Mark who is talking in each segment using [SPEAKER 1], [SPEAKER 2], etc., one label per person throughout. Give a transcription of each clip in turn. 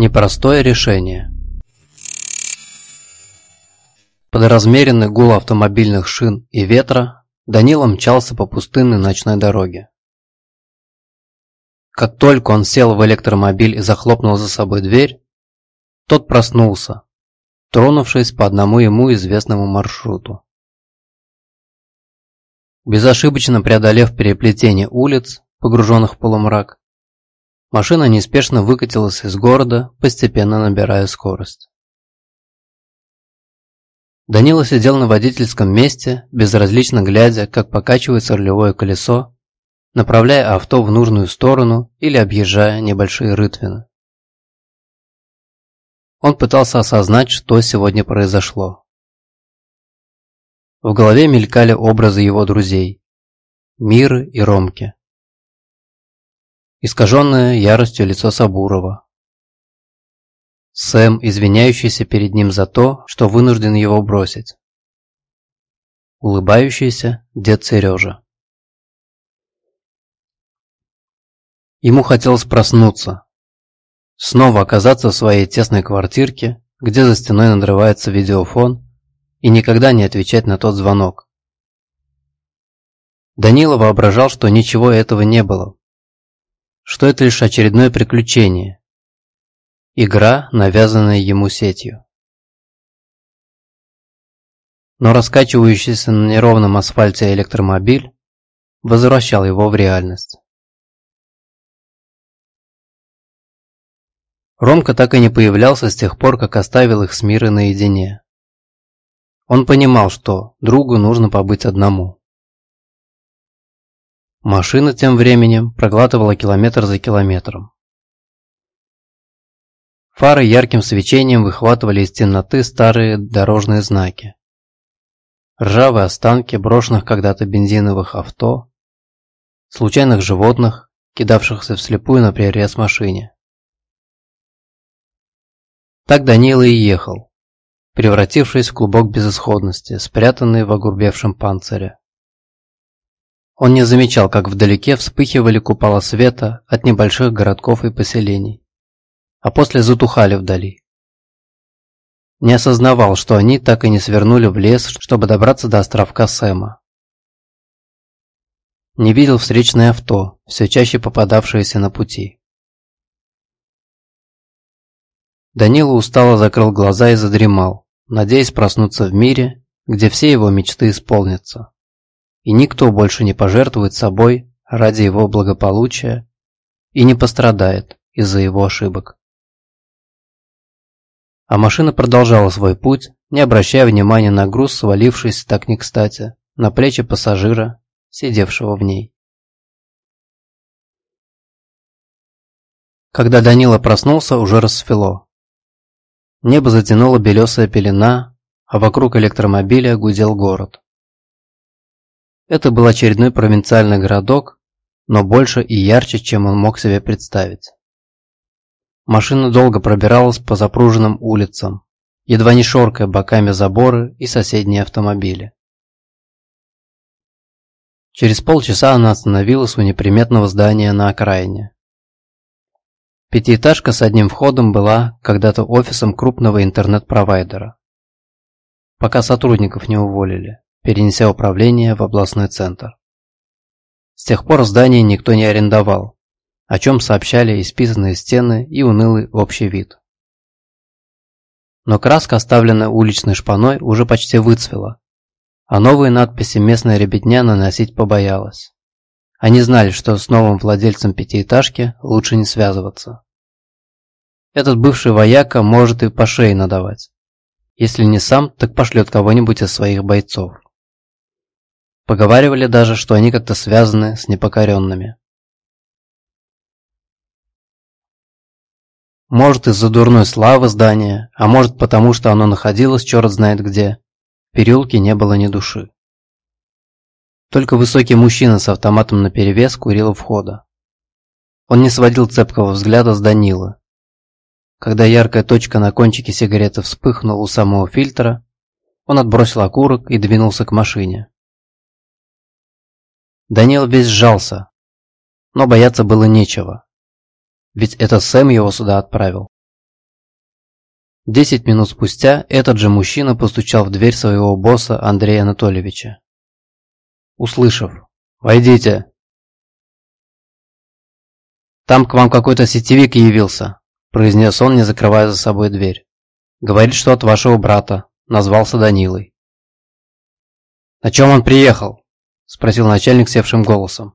[SPEAKER 1] Непростое решение. Под размеренный гул автомобильных шин и ветра Данила мчался по пустынной ночной дороге. Как только он сел в электромобиль и захлопнул за собой дверь, тот проснулся, тронувшись по одному ему известному маршруту. Безошибочно преодолев переплетение улиц, погруженных в полумрак, машина неспешно выкатилась из города, постепенно набирая скорость. Данила сидел на водительском месте, безразлично глядя, как покачивается рулевое колесо, направляя авто в нужную сторону или объезжая небольшие рытвины. Он пытался осознать, что сегодня произошло. В голове мелькали образы его друзей – Миры и Ромки. Искаженное яростью лицо Сабурова. Сэм, извиняющийся перед ним за то, что вынужден его бросить. Улыбающийся дед Сережа. Ему хотелось проснуться. Снова оказаться в своей тесной квартирке, где за стеной надрывается видеофон, и никогда не отвечать на тот звонок. Данила воображал, что ничего этого не было, что это лишь очередное приключение, игра, навязанная ему сетью. Но раскачивающийся на неровном асфальте электромобиль возвращал его в реальность. Ромка так и не появлялся с тех пор, как оставил их с Мирой наедине. Он понимал, что другу нужно побыть одному. Машина тем временем проглатывала километр за километром. Фары ярким свечением выхватывали из темноты старые дорожные знаки. Ржавые останки брошенных когда-то бензиновых авто, случайных животных, кидавшихся вслепую на пререз машине. Так Данила и ехал, превратившись в клубок безысходности, спрятанный в огурбевшем панцире. Он не замечал, как вдалеке вспыхивали купола света от небольших городков и поселений, а после затухали вдали. Не осознавал, что они так и не свернули в лес, чтобы добраться до островка Сэма. Не видел встречное авто, все чаще попадавшееся на пути. Данила устало закрыл глаза и задремал, надеясь проснуться в мире, где все его мечты исполнятся. И никто больше не пожертвует собой ради его благополучия и не пострадает из-за его ошибок. А машина продолжала свой путь, не обращая внимания на груз, свалившийся так не кстати, на плечи пассажира, сидевшего в ней. Когда Данила проснулся, уже рассвело. Небо затянула белесая пелена, а вокруг электромобиля гудел город. Это был очередной провинциальный городок, но больше и ярче, чем он мог себе представить. Машина долго пробиралась по запруженным улицам, едва не шоркая боками заборы и соседние автомобили. Через полчаса она остановилась у неприметного здания на окраине. Пятиэтажка с одним входом была когда-то офисом крупного интернет-провайдера. Пока сотрудников не уволили, перенеся управление в областной центр. С тех пор здание никто не арендовал, о чем сообщали исписанные стены и унылый общий вид. Но краска, оставленная уличной шпаной, уже почти выцвела, а новые надписи местная ребятня наносить побоялась. Они знали, что с новым владельцем пятиэтажки лучше не связываться. Этот бывший вояка может и по шее надавать. Если не сам, так пошлет кого-нибудь из своих бойцов. Поговаривали даже, что они как-то связаны с непокоренными. Может из-за дурной славы здания, а может потому, что оно находилось черт знает где. В переулке не было ни души. Только высокий мужчина с автоматом наперевес курил у входа. Он не сводил цепкого взгляда с Данилы. Когда яркая точка на кончике сигареты вспыхнула у самого фильтра, он отбросил окурок и двинулся к машине. Данил весь сжался, но бояться было нечего. Ведь это Сэм его сюда отправил. Десять минут спустя этот же мужчина постучал в дверь своего босса Андрея Анатольевича. Услышав «Войдите!» «Там к вам какой-то сетевик явился», – произнес он, не закрывая за собой дверь. «Говорит, что от вашего брата. Назвался Данилой». «На чем он приехал?» – спросил начальник севшим голосом.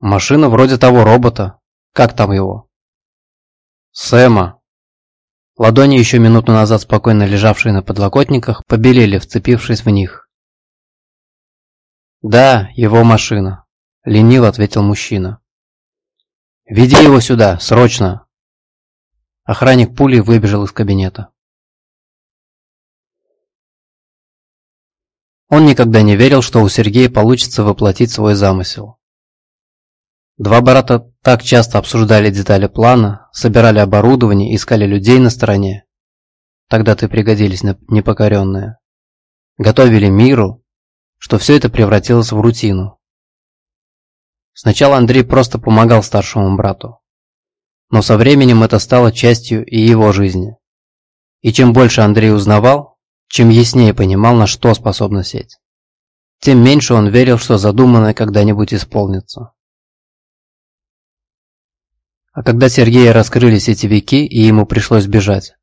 [SPEAKER 1] «Машина вроде того робота. Как там его?» «Сэма», Ладони, еще минуту назад спокойно лежавшие на подлокотниках, побелели, вцепившись в них. «Да, его машина», — лениво ответил мужчина. «Веди его сюда, срочно!» Охранник пулей выбежал из кабинета. Он никогда не верил, что у Сергея получится воплотить свой замысел. Два брата так часто обсуждали детали плана, собирали оборудование, искали людей на стороне. Тогда-то пригодились непокоренные. Готовили миру, что все это превратилось в рутину. Сначала Андрей просто помогал старшему брату. Но со временем это стало частью и его жизни. И чем больше Андрей узнавал, чем яснее понимал, на что способна сеть, тем меньше он верил, что задуманное когда-нибудь исполнится. А когда Сергея раскрыли сетевики и ему пришлось бежать,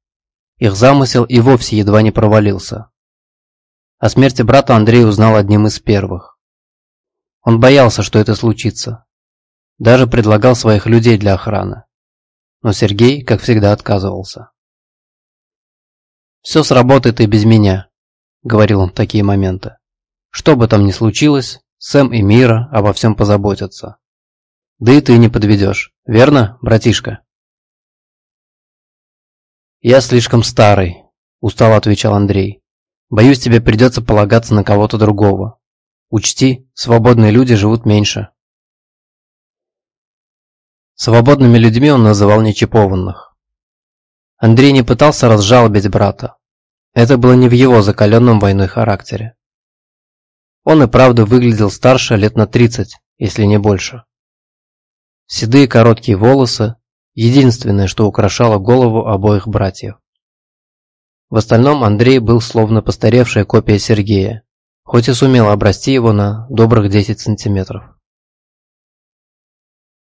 [SPEAKER 1] их замысел и вовсе едва не провалился. О смерти брата Андрей узнал одним из первых. Он боялся, что это случится. Даже предлагал своих людей для охраны. Но Сергей, как всегда, отказывался. «Все сработает и без меня», — говорил он в такие моменты. «Что бы там ни случилось, Сэм и Мира обо всем позаботятся». Да и ты не подведешь, верно, братишка? Я слишком старый, устало отвечал Андрей. Боюсь, тебе придется полагаться на кого-то другого. Учти, свободные люди живут меньше. Свободными людьми он называл нечипованных. Андрей не пытался разжалобить брата. Это было не в его закаленном войной характере. Он и правда выглядел старше лет на 30, если не больше. Седые короткие волосы – единственное, что украшало голову обоих братьев. В остальном Андрей был словно постаревшая копия Сергея, хоть и сумел обрасти его на добрых 10 сантиметров.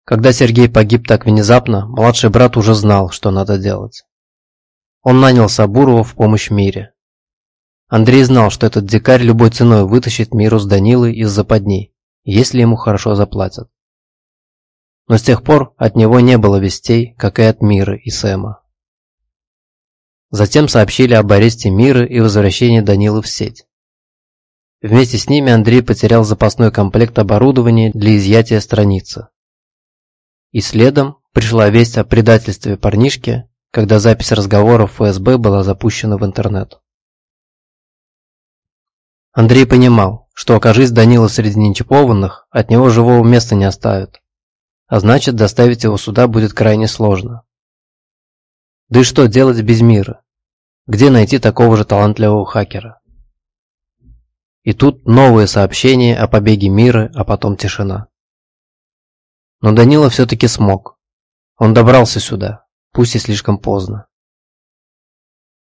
[SPEAKER 1] Когда Сергей погиб так внезапно, младший брат уже знал, что надо делать. Он нанял Сабурова в помощь Мире. Андрей знал, что этот дикарь любой ценой вытащит Миру с Данилой из западни, если ему хорошо заплатят но с тех пор от него не было вестей, как и от Миры и Сэма. Затем сообщили об аресте Миры и возвращении Данилы в сеть. Вместе с ними Андрей потерял запасной комплект оборудования для изъятия страницы. И следом пришла весть о предательстве парнишки, когда запись разговоров ФСБ была запущена в интернет. Андрей понимал, что окажись Данила среди нечипованных, от него живого места не оставят а значит доставить его сюда будет крайне сложно. Да и что делать без мира? Где найти такого же талантливого хакера? И тут новые сообщения о побеге мира, а потом тишина. Но Данила все-таки смог. Он добрался сюда, пусть и слишком поздно.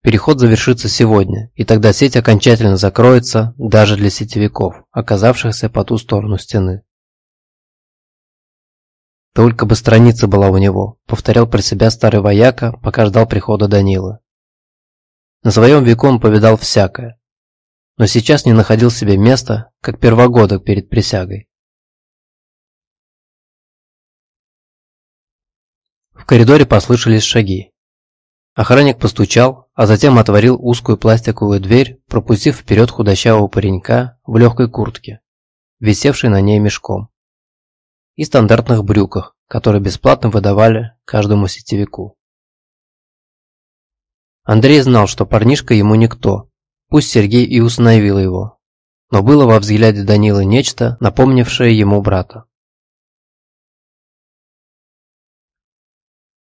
[SPEAKER 1] Переход завершится сегодня, и тогда сеть окончательно закроется даже для сетевиков, оказавшихся по ту сторону стены. Только бы страница была у него, повторял про себя старый вояка, пока ждал прихода Данилы. На своем веку он повидал всякое, но сейчас не находил себе места, как первогодок перед присягой. В коридоре послышались шаги. Охранник постучал, а затем отворил узкую пластиковую дверь, пропустив вперед худощавого паренька в легкой куртке, висевшей на ней мешком и стандартных брюках, которые бесплатно выдавали каждому сетевику. Андрей знал, что парнишка ему никто, пусть Сергей и установил его, но было во взгляде Данилы нечто, напомнившее ему брата.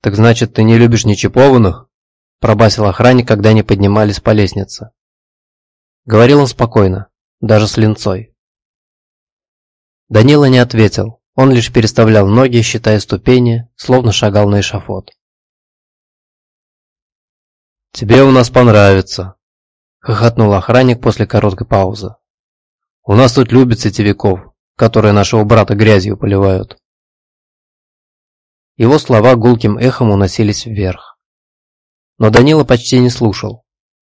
[SPEAKER 1] «Так значит, ты не любишь нечипованных?» – пробасил охранник, когда они поднимались по лестнице. Говорил он спокойно, даже с линцой. Данила не ответил, он лишь переставлял ноги, считая ступени, словно шагал на эшафот. «Тебе у нас понравится», — хохотнул охранник после короткой паузы. «У нас тут любят сетевиков, которые нашего брата грязью поливают». Его слова гулким эхом уносились вверх. Но Данила почти не слушал.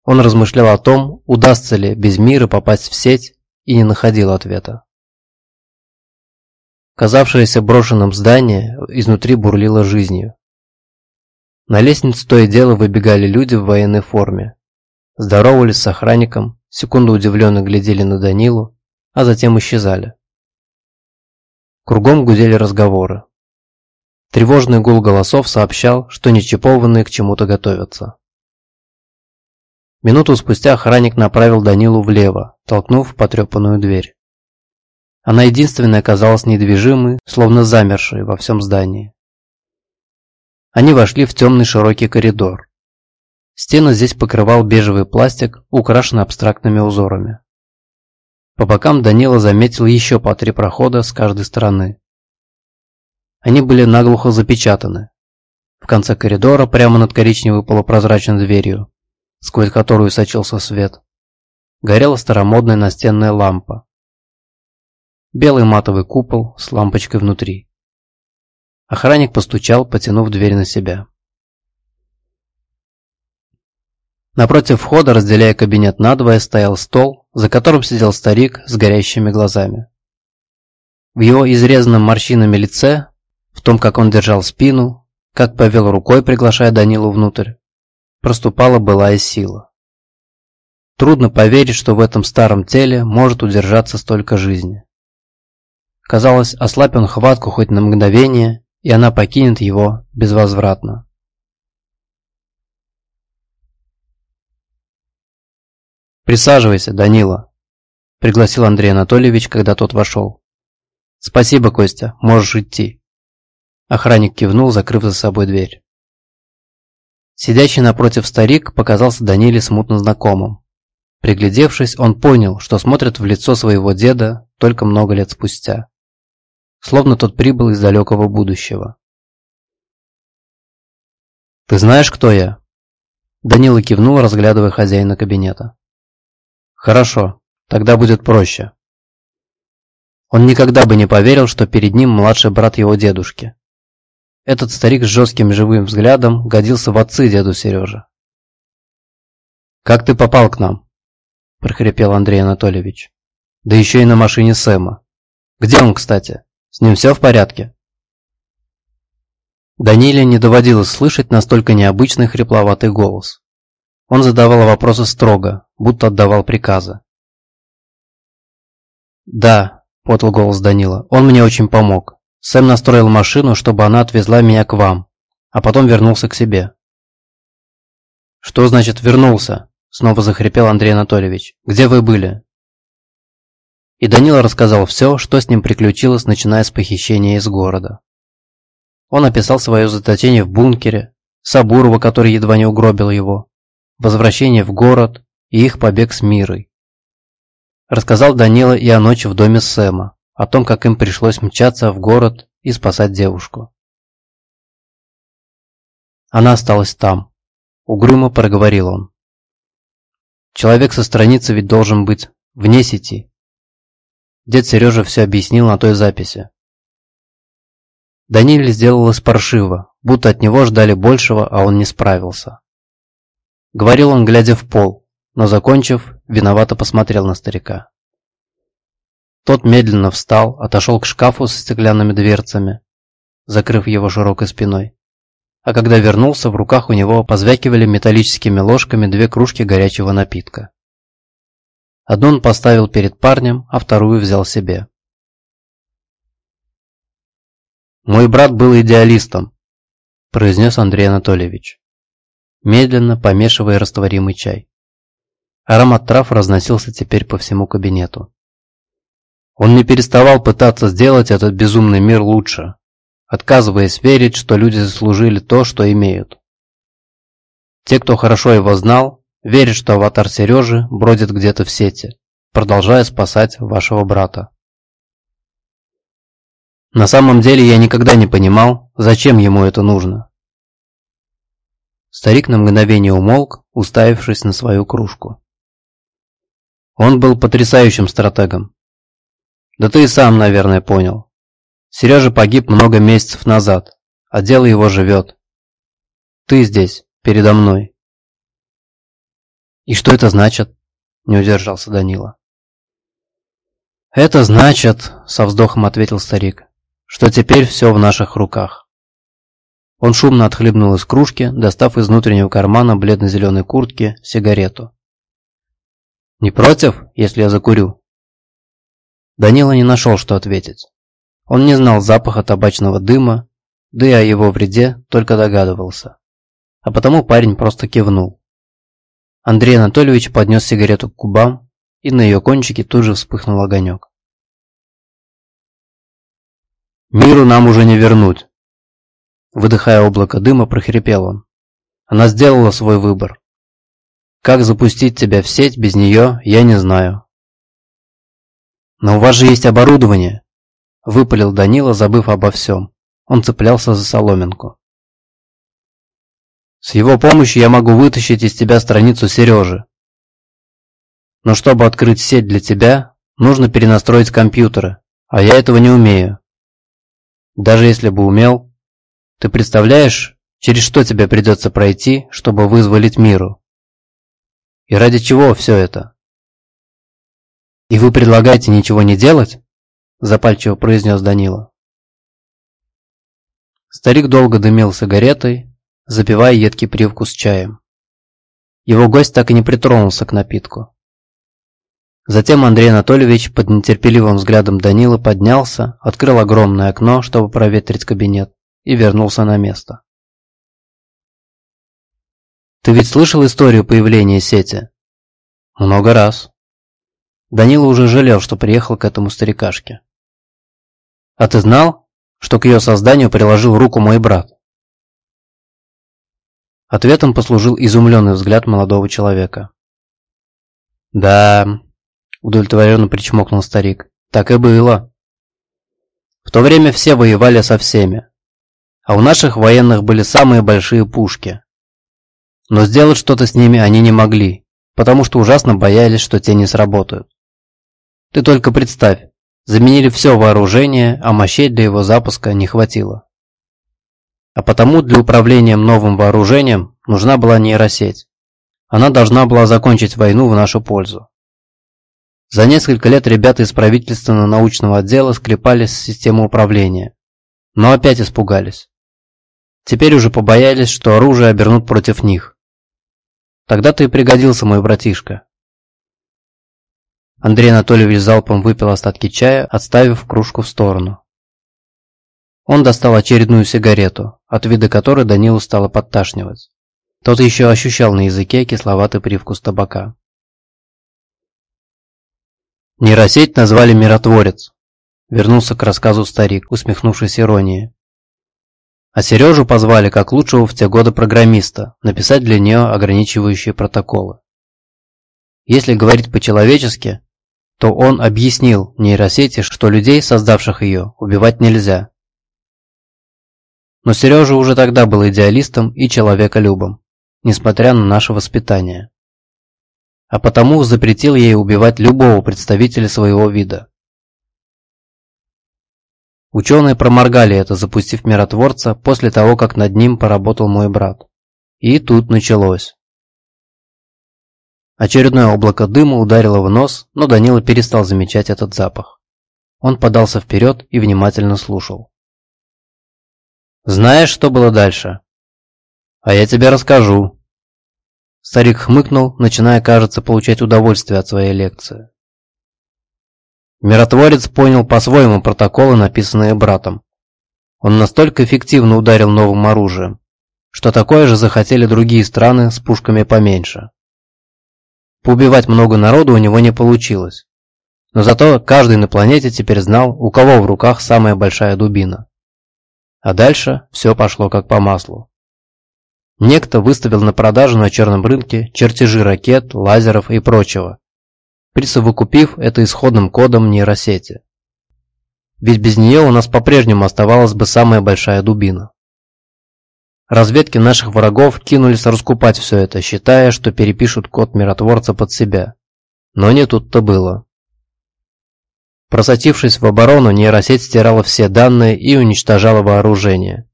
[SPEAKER 1] Он размышлял о том, удастся ли без мира попасть в сеть, и не находил ответа. Казавшееся брошенным здание изнутри бурлило жизнью. На лестницу то и дело выбегали люди в военной форме. Здоровались с охранником, секунду удивленно глядели на Данилу, а затем исчезали. Кругом гудели разговоры. Тревожный гул голосов сообщал, что нечипованные к чему-то готовятся. Минуту спустя охранник направил Данилу влево, толкнув потрепанную дверь. Она единственная оказалась недвижимой, словно замершей во всем здании. Они вошли в темный широкий коридор. Стены здесь покрывал бежевый пластик, украшенный абстрактными узорами. По бокам Данила заметил еще по три прохода с каждой стороны. Они были наглухо запечатаны. В конце коридора, прямо над коричневой полупрозрачной дверью, сквозь которую сочился свет, горела старомодная настенная лампа. Белый матовый купол с лампочкой внутри. Охранник постучал, потянув дверь на себя. Напротив входа, разделяя кабинет надвое, стоял стол, за которым сидел старик с горящими глазами. В его изрезанном морщинами лице, том, как он держал спину, как повел рукой, приглашая Данилу внутрь, проступала былая сила. Трудно поверить, что в этом старом теле может удержаться столько жизни. Казалось, ослабь он хватку хоть на мгновение, и она покинет его безвозвратно. «Присаживайся, Данила», – пригласил Андрей Анатольевич, когда тот вошел. «Спасибо, Костя, можешь идти». Охранник кивнул, закрыв за собой дверь. Сидящий напротив старик показался Даниле смутно знакомым. Приглядевшись, он понял, что смотрит в лицо своего деда только много лет спустя словно тот прибыл из далекого будущего. «Ты знаешь, кто я?» Данила кивнул, разглядывая хозяина кабинета. «Хорошо, тогда будет проще». Он никогда бы не поверил, что перед ним младший брат его дедушки. Этот старик с жестким живым взглядом годился в отцы деду Сережи. «Как ты попал к нам?» – прохрипел Андрей Анатольевич. «Да еще и на машине Сэма. Где он, кстати?» С ним все в порядке?» Даниле не доводилось слышать настолько необычный хрипловатый голос. Он задавал вопросы строго, будто отдавал приказы. «Да», — подал голос Данила, — «он мне очень помог. Сэм настроил машину, чтобы она отвезла меня к вам, а потом вернулся к себе». «Что значит вернулся?» — снова захрипел Андрей Анатольевич. «Где вы были?» И Данила рассказал все, что с ним приключилось, начиная с похищения из города. Он описал свое заточение в бункере, Сабурова, который едва не угробил его, возвращение в город и их побег с Мирой. Рассказал Данила и о ночи в доме Сэма, о том, как им пришлось мчаться в город и спасать девушку. Она осталась там. Угрюмо проговорил он. Человек со страницы ведь должен быть вне сети. Дед Сережа все объяснил на той записи. Даниле сделалось паршиво, будто от него ждали большего, а он не справился. Говорил он, глядя в пол, но, закончив, виновато посмотрел на старика. Тот медленно встал, отошел к шкафу с стеклянными дверцами, закрыв его широкой спиной. А когда вернулся, в руках у него позвякивали металлическими ложками две кружки горячего напитка. Одну он поставил перед парнем, а вторую взял себе. «Мой брат был идеалистом», – произнес Андрей Анатольевич, медленно помешивая растворимый чай. Аромат трав разносился теперь по всему кабинету. Он не переставал пытаться сделать этот безумный мир лучше, отказываясь верить, что люди заслужили то, что имеют. Те, кто хорошо его знал, Верит, что аватар Сережи бродит где-то в сети, продолжая спасать вашего брата. На самом деле я никогда не понимал, зачем ему это нужно. Старик на мгновение умолк, уставившись на свою кружку. Он был потрясающим стратегом. Да ты и сам, наверное, понял. Сережа погиб много месяцев назад, а дело его живет. Ты здесь, передо мной. И что это значит? Не удержался Данила. Это значит, со вздохом ответил старик, что теперь все в наших руках. Он шумно отхлебнул из кружки, достав из внутреннего кармана бледно-зеленой куртки сигарету. «Не против, если я закурю?» Данила не нашел, что ответить. Он не знал запаха табачного дыма, да и о его вреде только догадывался. А потому парень просто кивнул. Андрей Анатольевич поднес сигарету к губам, и на ее кончике тут же вспыхнул огонек. «Миру нам уже не вернуть!» Выдыхая облако дыма, прохрипел он. «Она сделала свой выбор. Как запустить тебя в сеть без нее, я не знаю. «Но у вас же есть оборудование!» – выпалил Данила, забыв обо всем. Он цеплялся за соломинку. «С его помощью я могу вытащить из тебя страницу Сережи. Но чтобы открыть сеть для тебя, нужно перенастроить компьютеры, а я этого не умею. Даже если бы умел, ты представляешь, через что тебе придется пройти, чтобы вызволить миру? И ради чего все это?» «И вы предлагаете ничего не делать?» – запальчиво произнес Данила. Старик долго дымил сигаретой, запивая едкий привкус чаем. Его гость так и не притронулся к напитку. Затем Андрей Анатольевич под нетерпеливым взглядом Данила поднялся, открыл огромное окно, чтобы проветрить кабинет, и вернулся на место. «Ты ведь слышал историю появления сети?» «Много раз», Данила уже жалел, что приехал к этому старикашке. «А ты знал, что к ее созданию приложил руку мой брат?» Ответом послужил изумленный взгляд молодого человека. «Да», — удовлетворенно причмокнул старик, — «так и было. В то время все воевали со всеми, а у наших военных были самые большие пушки. Но сделать что-то с ними они не могли, потому что ужасно боялись, что те не сработают. Ты только представь, заменили все вооружение, а мощей для его запуска не хватило. А потому для управления новым вооружением нужна была нейросеть. Она должна была закончить войну в нашу пользу. За несколько лет ребята из правительственно-научного отдела склепали систему управления, но опять испугались. Теперь уже побоялись, что оружие обернут против них. Тогда-то и пригодился мой братишка. Андрей Анатольевич залпом выпил остатки чая, отставив кружку в сторону. Он достал очередную сигарету, от вида которой Данилу стало подташнивать. Тот еще ощущал на языке кисловатый привкус табака. Нейросеть назвали «Миротворец», — вернулся к рассказу старик, усмехнувшись иронией. А Сережу позвали как лучшего в те годы программиста написать для нее ограничивающие протоколы. Если говорить по-человечески, то он объяснил нейросети, что людей, создавших ее, убивать нельзя. Но Сережа уже тогда был идеалистом и человеколюбом, несмотря на наше воспитание. А потому запретил ей убивать любого представителя своего вида. Ученые проморгали это, запустив миротворца после того, как над ним поработал мой брат. И тут началось. Очередное облако дыма ударило в нос, но Данила перестал замечать этот запах. Он подался вперед и внимательно слушал. «Знаешь, что было дальше?» «А я тебе расскажу». Старик хмыкнул, начиная, кажется, получать удовольствие от своей лекции. Миротворец понял по-своему протоколы, написанные братом. Он настолько эффективно ударил новым оружием, что такое же захотели другие страны с пушками поменьше. Поубивать много народу у него не получилось. Но зато каждый на планете теперь знал, у кого в руках самая большая дубина. А дальше все пошло как по маслу. Некто выставил на продажу на черном рынке чертежи ракет, лазеров и прочего, присовокупив это исходным кодом нейросети. Ведь без нее у нас по-прежнему оставалась бы самая большая дубина. Разведки наших врагов кинулись раскупать все это, считая, что перепишут код миротворца под себя. Но не тут-то было. Просочившись в оборону, нейросеть стирала все данные и уничтожала вооружение.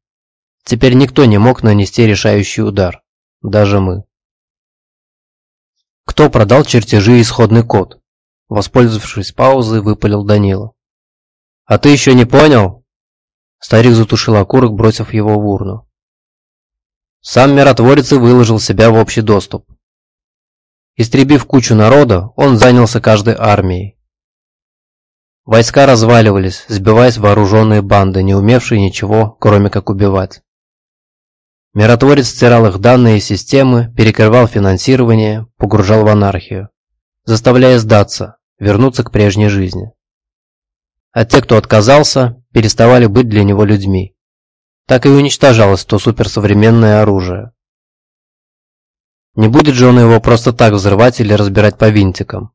[SPEAKER 1] Теперь никто не мог нанести решающий удар. Даже мы. Кто продал чертежи и исходный код? Воспользовавшись паузой, выпалил Данила. «А ты еще не понял?» Старик затушил окурок, бросив его в урну. Сам миротворец и выложил себя в общий доступ. Истребив кучу народа, он занялся каждой армией. Войска разваливались, сбиваясь в вооруженные банды, не умевшие ничего, кроме как убивать. Миротворец стирал их данные и системы, перекрывал финансирование, погружал в анархию, заставляя сдаться, вернуться к прежней жизни. А те, кто отказался, переставали быть для него людьми. Так и уничтожалось то суперсовременное оружие. Не будет же он его просто так взрывать или разбирать по винтикам.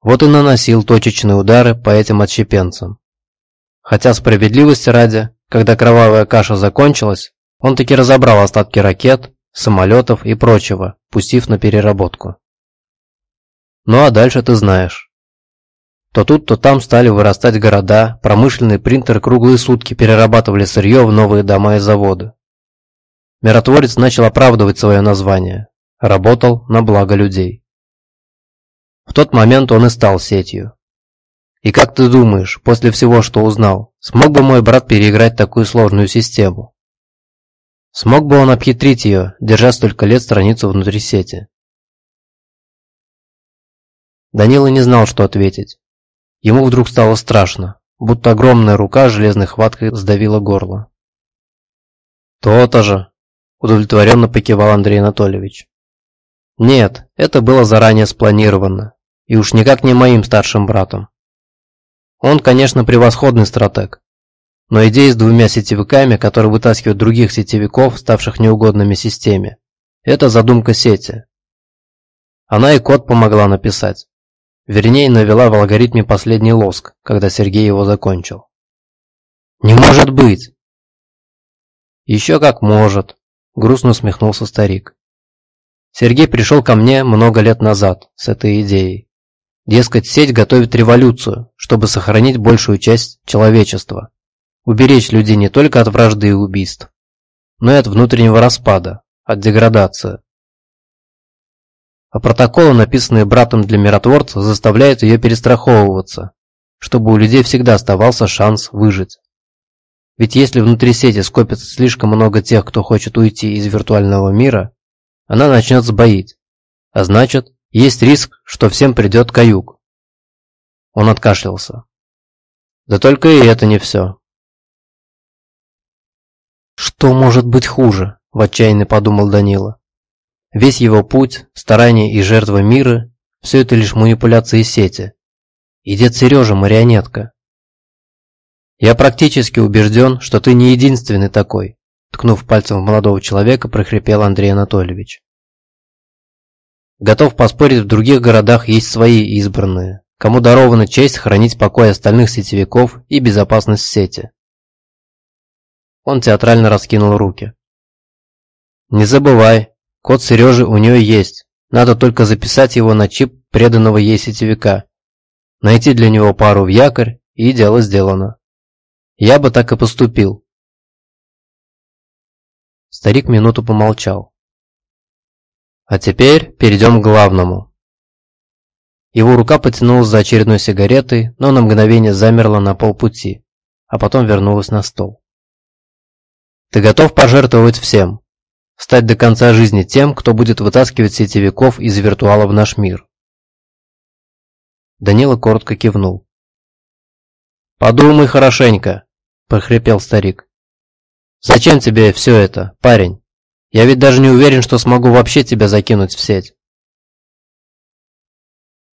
[SPEAKER 1] Вот и наносил точечные удары по этим отщепенцам. Хотя справедливости ради, когда кровавая каша закончилась, он таки разобрал остатки ракет, самолетов и прочего, пустив на переработку. Ну а дальше ты знаешь. То тут, то там стали вырастать города, промышленные принтеры круглые сутки перерабатывали сырье в новые дома и заводы. Миротворец начал оправдывать свое название. Работал на благо людей. В тот момент он и стал сетью. И как ты думаешь, после всего, что узнал, смог бы мой брат переиграть такую сложную систему? Смог бы он обхитрить ее, держа столько лет страницу внутри сети? Данила не знал, что ответить. Ему вдруг стало страшно, будто огромная рука железной хваткой сдавила горло. «То-то же!» – удовлетворенно покивал Андрей Анатольевич. «Нет, это было заранее спланировано, и уж никак не моим старшим братом. Он, конечно, превосходный стратег, но идея с двумя сетевиками, которые вытаскивают других сетевиков, ставших неугодными системе, это задумка сети. Она и код помогла написать. Вернее, навела в алгоритме последний лоск, когда Сергей его закончил. «Не может быть!» «Еще как может», – грустно усмехнулся старик. Сергей пришел ко мне много лет назад с этой идеей. Дескать, сеть готовит революцию, чтобы сохранить большую часть человечества. Уберечь людей не только от вражды и убийств, но и от внутреннего распада, от деградации. А протоколы, написанные братом для миротворца, заставляют ее перестраховываться, чтобы у людей всегда оставался шанс выжить. Ведь если внутри сети скопится слишком много тех, кто хочет уйти из виртуального мира, она начнет сбоить. А значит, есть риск, что всем придет каюк. Он откашлялся. Да только и это не все. Что может быть хуже, в отчаянии подумал Данила. Весь его путь, старания и жертва мира – все это лишь манипуляции сети. И дед Сережа – марионетка. Я практически убежден, что ты не единственный такой, ткнув пальцем в молодого человека, прохрипел Андрей Анатольевич. Готов поспорить, в других городах есть свои избранные, кому дарована честь хранить покой остальных сетевиков и безопасность сети. Он театрально раскинул руки. Не забывай, Код Сережи у нее есть. Надо только записать его на чип преданного ей сетевика. Найти для него пару в якорь, и дело сделано. Я бы так и поступил. Старик минуту помолчал. А теперь перейдем к главному. Его рука потянулась за очередной сигаретой, но на мгновение замерла на полпути, а потом вернулась на стол. Ты готов пожертвовать всем? Стать до конца жизни тем, кто будет вытаскивать сетевиков из виртуала в наш мир. Данила коротко кивнул. «Подумай хорошенько», – прохрипел старик. «Зачем тебе все это, парень? Я ведь даже не уверен, что смогу вообще тебя закинуть в сеть».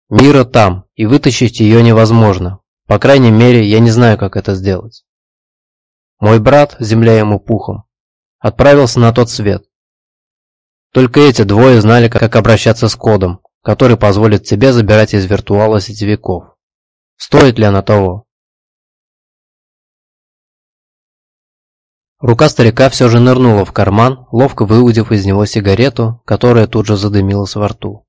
[SPEAKER 1] Мира там, и вытащить ее невозможно. По крайней мере, я не знаю, как это сделать. Мой брат, земля ему пухом, отправился на тот свет. Только эти двое знали, как обращаться с кодом, который позволит тебе забирать из виртуала сетевиков. Стоит ли она того? Рука старика все же нырнула в карман, ловко выудив из него сигарету, которая тут же задымилась во рту.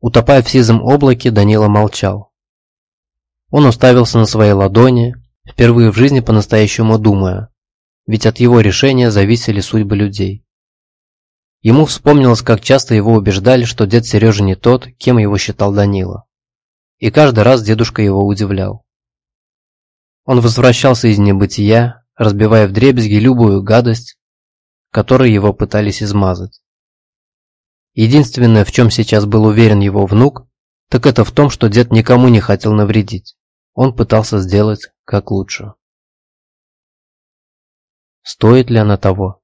[SPEAKER 1] Утопая в сизом облаке, Данила молчал. Он уставился на свои ладони, впервые в жизни по-настоящему думая, ведь от его решения зависели судьбы людей. Ему вспомнилось, как часто его убеждали, что дед Сережа не тот, кем его считал Данила. И каждый раз дедушка его удивлял. Он возвращался из небытия, разбивая вдребезги любую гадость, которой его пытались измазать. Единственное, в чем сейчас был уверен его внук, так это в том, что дед никому не хотел навредить. Он пытался сделать как лучше. «Стоит ли она того?» –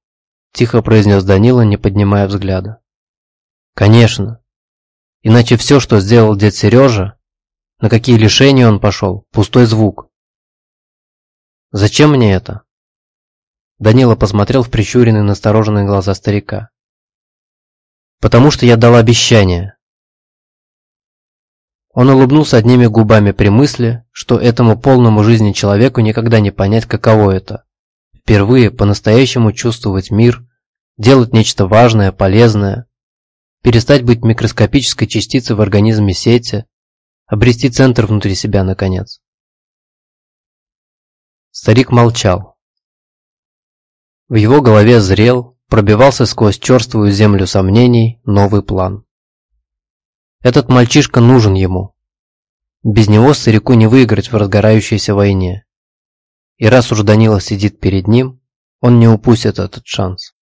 [SPEAKER 1] тихо произнес Данила, не поднимая взгляда. «Конечно. Иначе все, что сделал дед Сережа, на какие лишения он пошел, пустой звук. Зачем мне это?» Данила посмотрел в прищуренные настороженные глаза старика. «Потому что я дал обещание». Он улыбнулся одними губами при мысли, что этому полному жизни человеку никогда не понять, каково это. Впервые по-настоящему чувствовать мир, делать нечто важное, полезное, перестать быть микроскопической частицей в организме сети, обрести центр внутри себя наконец. Старик молчал. В его голове зрел, пробивался сквозь черствую землю сомнений новый план. Этот мальчишка нужен ему. Без него старику не выиграть в разгорающейся войне. И раз уж Данила сидит перед ним, он не упустит этот шанс.